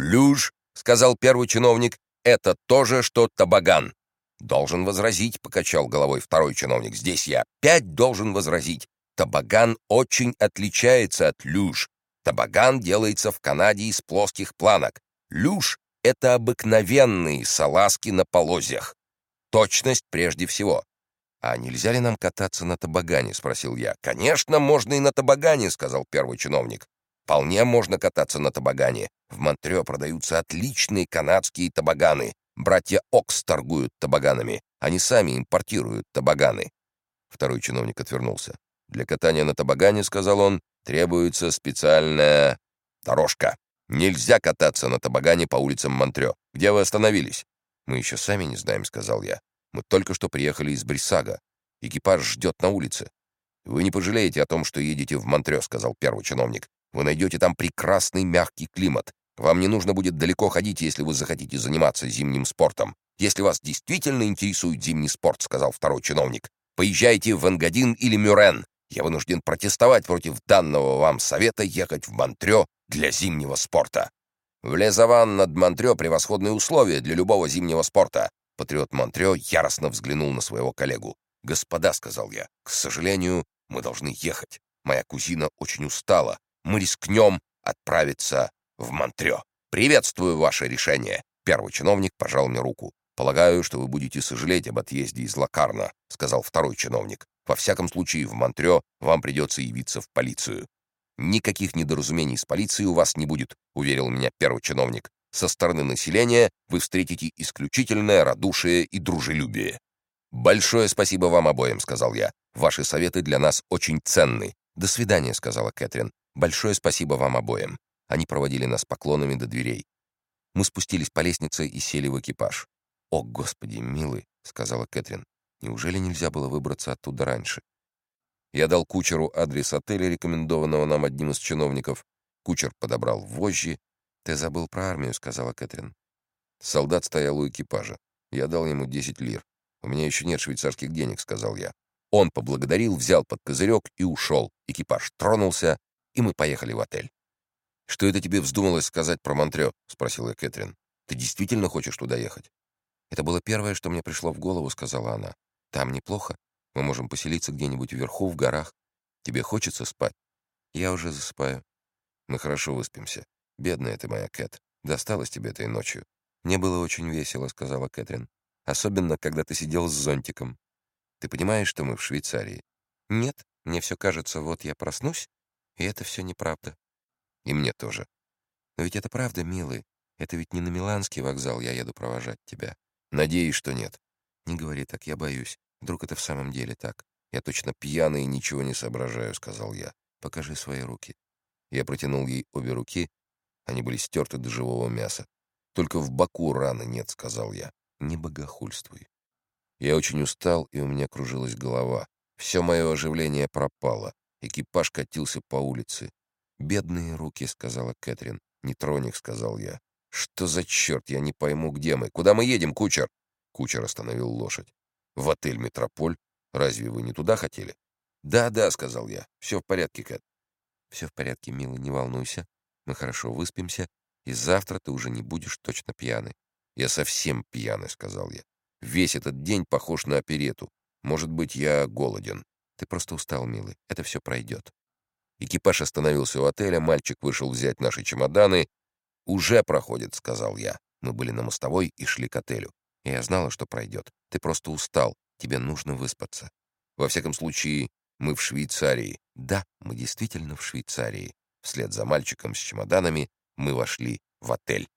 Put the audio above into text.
«Люж», — сказал первый чиновник, — «это то же, что табаган». «Должен возразить», — покачал головой второй чиновник. «Здесь я опять должен возразить. Табаган очень отличается от люж. Табаган делается в Канаде из плоских планок. Люж — это обыкновенные салазки на полозьях. Точность прежде всего. «А нельзя ли нам кататься на табагане?» — спросил я. «Конечно, можно и на табагане», — сказал первый чиновник. «Вполне можно кататься на табагане. В Монтрео продаются отличные канадские табаганы. Братья Окс торгуют табаганами. Они сами импортируют табаганы». Второй чиновник отвернулся. «Для катания на табагане, — сказал он, — требуется специальная дорожка. Нельзя кататься на табагане по улицам Монтрео. Где вы остановились?» «Мы еще сами не знаем», — сказал я. Мы только что приехали из Брисага. Экипаж ждет на улице. Вы не пожалеете о том, что едете в Монтрё, сказал первый чиновник. Вы найдете там прекрасный мягкий климат. Вам не нужно будет далеко ходить, если вы захотите заниматься зимним спортом. Если вас действительно интересует зимний спорт, сказал второй чиновник, поезжайте в Энгадин или Мюрен. Я вынужден протестовать против данного вам совета ехать в Монтрё для зимнего спорта. В Лезаван над Монтрё превосходные условия для любого зимнего спорта. Патриот Монтрео яростно взглянул на своего коллегу. «Господа», — сказал я, — «к сожалению, мы должны ехать. Моя кузина очень устала. Мы рискнем отправиться в Монтрео. Приветствую ваше решение». Первый чиновник пожал мне руку. «Полагаю, что вы будете сожалеть об отъезде из Лакарна», — сказал второй чиновник. «Во всяком случае, в Монтрео вам придется явиться в полицию». «Никаких недоразумений с полицией у вас не будет», — уверил меня первый чиновник. Со стороны населения вы встретите исключительное радушие и дружелюбие. «Большое спасибо вам обоим», — сказал я. «Ваши советы для нас очень ценны». «До свидания», — сказала Кэтрин. «Большое спасибо вам обоим». Они проводили нас поклонами до дверей. Мы спустились по лестнице и сели в экипаж. «О, Господи, милый», — сказала Кэтрин. «Неужели нельзя было выбраться оттуда раньше?» Я дал кучеру адрес отеля, рекомендованного нам одним из чиновников. Кучер подобрал вожжи, «Ты забыл про армию», — сказала Кэтрин. Солдат стоял у экипажа. Я дал ему 10 лир. «У меня еще нет швейцарских денег», — сказал я. Он поблагодарил, взял под козырек и ушел. Экипаж тронулся, и мы поехали в отель. «Что это тебе вздумалось сказать про Монтрё?» — спросила Кэтрин. «Ты действительно хочешь туда ехать?» «Это было первое, что мне пришло в голову», — сказала она. «Там неплохо. Мы можем поселиться где-нибудь вверху, в горах. Тебе хочется спать?» «Я уже засыпаю». «Мы хорошо выспимся. «Бедная ты моя, Кэт. Досталось тебе этой ночью». «Мне было очень весело», — сказала Кэтрин. «Особенно, когда ты сидел с зонтиком. Ты понимаешь, что мы в Швейцарии?» «Нет, мне все кажется, вот я проснусь, и это все неправда». «И мне тоже». «Но ведь это правда, милый. Это ведь не на Миланский вокзал я еду провожать тебя». «Надеюсь, что нет». «Не говори так, я боюсь. Вдруг это в самом деле так?» «Я точно пьяный и ничего не соображаю», — сказал я. «Покажи свои руки». Я протянул ей обе руки, они были стерты до живого мяса. «Только в боку раны нет», — сказал я. «Не богохульствуй». Я очень устал, и у меня кружилась голова. Все мое оживление пропало. Экипаж катился по улице. «Бедные руки», — сказала Кэтрин. «Не тронь их», — сказал я. «Что за черт? Я не пойму, где мы. Куда мы едем, кучер?» Кучер остановил лошадь. «В отель «Метрополь». Разве вы не туда хотели?» «Да, да», — сказал я. «Все в порядке, Кэт». «Все в порядке, милый, не волнуйся. Мы хорошо выспимся, и завтра ты уже не будешь точно пьяный. Я совсем пьяный, сказал я. Весь этот день похож на оперету. Может быть, я голоден. Ты просто устал, милый. Это все пройдет. Экипаж остановился у отеля, мальчик вышел взять наши чемоданы. «Уже проходит», — сказал я. Мы были на мостовой и шли к отелю. Я знала, что пройдет. Ты просто устал. Тебе нужно выспаться. Во всяком случае, мы в Швейцарии. Да, мы действительно в Швейцарии. Вслед за мальчиком с чемоданами мы вошли в отель.